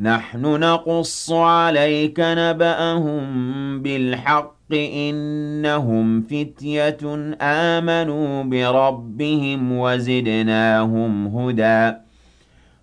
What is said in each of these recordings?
نَحْنُ نَقُصُّ عَلَيْكَ نَبَأَهُم بِالْحَقِّ ۚ إِنَّهُمْ فِتْيَةٌ آمَنُوا بِرَبِّهِمْ وَزِدْنَاهُمْ هُدًى.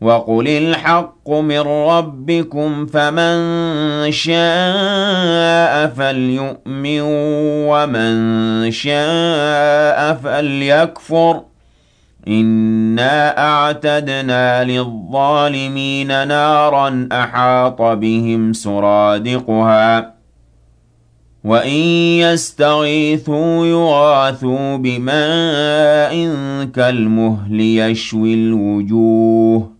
وَقُلِ الْحَقُّ مِن رَّبِّكُمْ فَمَن شَاءَ فَلْيُؤْمِن وَمَن شَاءَ فَلْيَكْفُرْ إِنَّا أَعْتَدْنَا لِلظَّالِمِينَ نَارًا أَحَاطَ بِهِمْ سُرَادِقُهَا وَإِن يَسْتَغِيثُوا يُغَاثُوا بِمَاءٍ كَالْمُهْلِ يَشْوِي الْوُجُوهَ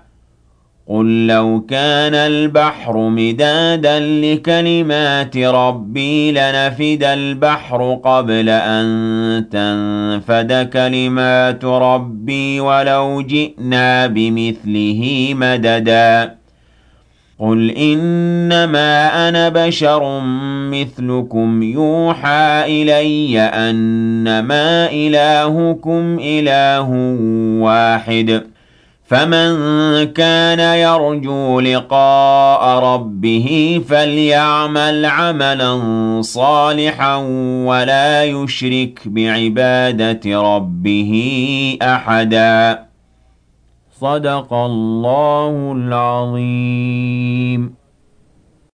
قُل لَّوْ كَانَ الْبَحْرُ مِدَادًا لِّكَلِمَاتِ رَبِّي لَنَفِدَ الْبَحْرُ قَبْلَ أَن تَنفَدَ كَلِمَاتُ رَبِّي وَلَوْ جِئْنَا بِمِثْلِهِ مَدَدًا قُلْ إِنَّمَا أَنَا بَشَرٌ مِّثْلُكُمْ يُوحَىٰ إِلَيَّ أَنَّمَا إِلَٰهُكُمْ إِلَٰهٌ وَاحِدٌ فَمَن كَانَ يَرْجُو لِقَاءَ رَبِّهِ فَلْيَعْمَلْ عَمَلًا صَالِحًا وَلَا يُشْرِكْ بِعِبَادَةِ رَبِّهِ أَحَدًا. صدق الله العظيم.